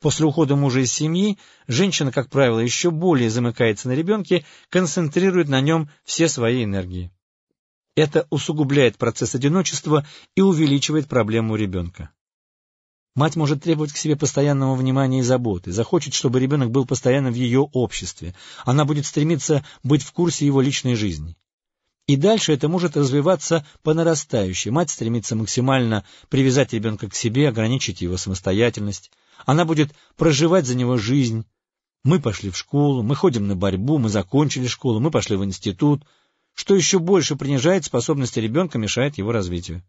После ухода мужа из семьи женщина, как правило, еще более замыкается на ребенке, концентрирует на нем все свои энергии. Это усугубляет процесс одиночества и увеличивает проблему ребенка. Мать может требовать к себе постоянного внимания и заботы, захочет, чтобы ребенок был постоянно в ее обществе, она будет стремиться быть в курсе его личной жизни. И дальше это может развиваться по нарастающей. Мать стремится максимально привязать ребенка к себе, ограничить его самостоятельность. Она будет проживать за него жизнь. Мы пошли в школу, мы ходим на борьбу, мы закончили школу, мы пошли в институт. Что еще больше принижает способности ребенка, мешает его развитию.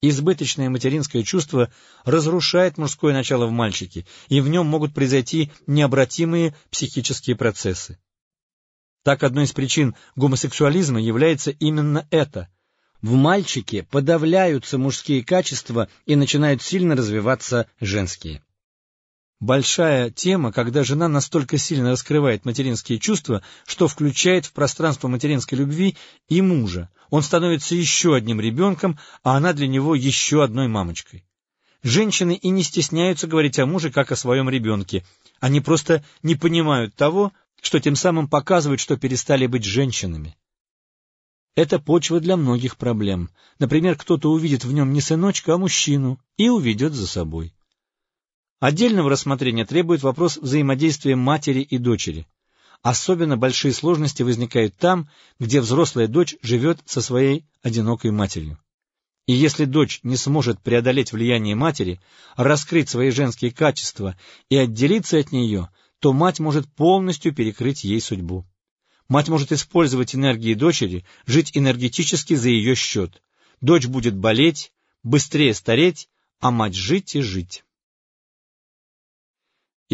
Избыточное материнское чувство разрушает мужское начало в мальчике, и в нем могут произойти необратимые психические процессы. Так одной из причин гомосексуализма является именно это. В мальчике подавляются мужские качества и начинают сильно развиваться женские. Большая тема, когда жена настолько сильно раскрывает материнские чувства, что включает в пространство материнской любви и мужа. Он становится еще одним ребенком, а она для него еще одной мамочкой. Женщины и не стесняются говорить о муже как о своем ребенке. Они просто не понимают того, что тем самым показывают, что перестали быть женщинами. Это почва для многих проблем. Например, кто-то увидит в нем не сыночка, а мужчину и уведет за собой. Отдельного рассмотрения требует вопрос взаимодействия матери и дочери. Особенно большие сложности возникают там, где взрослая дочь живет со своей одинокой матерью. И если дочь не сможет преодолеть влияние матери, раскрыть свои женские качества и отделиться от нее, то мать может полностью перекрыть ей судьбу. Мать может использовать энергии дочери, жить энергетически за ее счет. Дочь будет болеть, быстрее стареть, а мать жить и жить.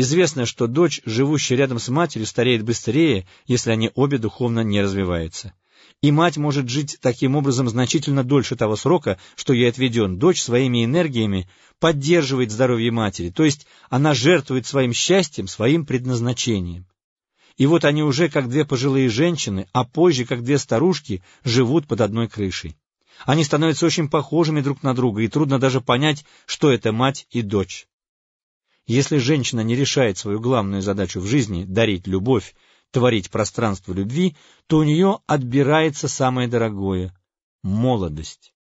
Известно, что дочь, живущая рядом с матерью, стареет быстрее, если они обе духовно не развиваются и мать может жить таким образом значительно дольше того срока, что ей отведен. Дочь своими энергиями поддерживает здоровье матери, то есть она жертвует своим счастьем, своим предназначением. И вот они уже как две пожилые женщины, а позже как две старушки, живут под одной крышей. Они становятся очень похожими друг на друга, и трудно даже понять, что это мать и дочь. Если женщина не решает свою главную задачу в жизни — дарить любовь, творить пространство любви, то у нее отбирается самое дорогое — молодость.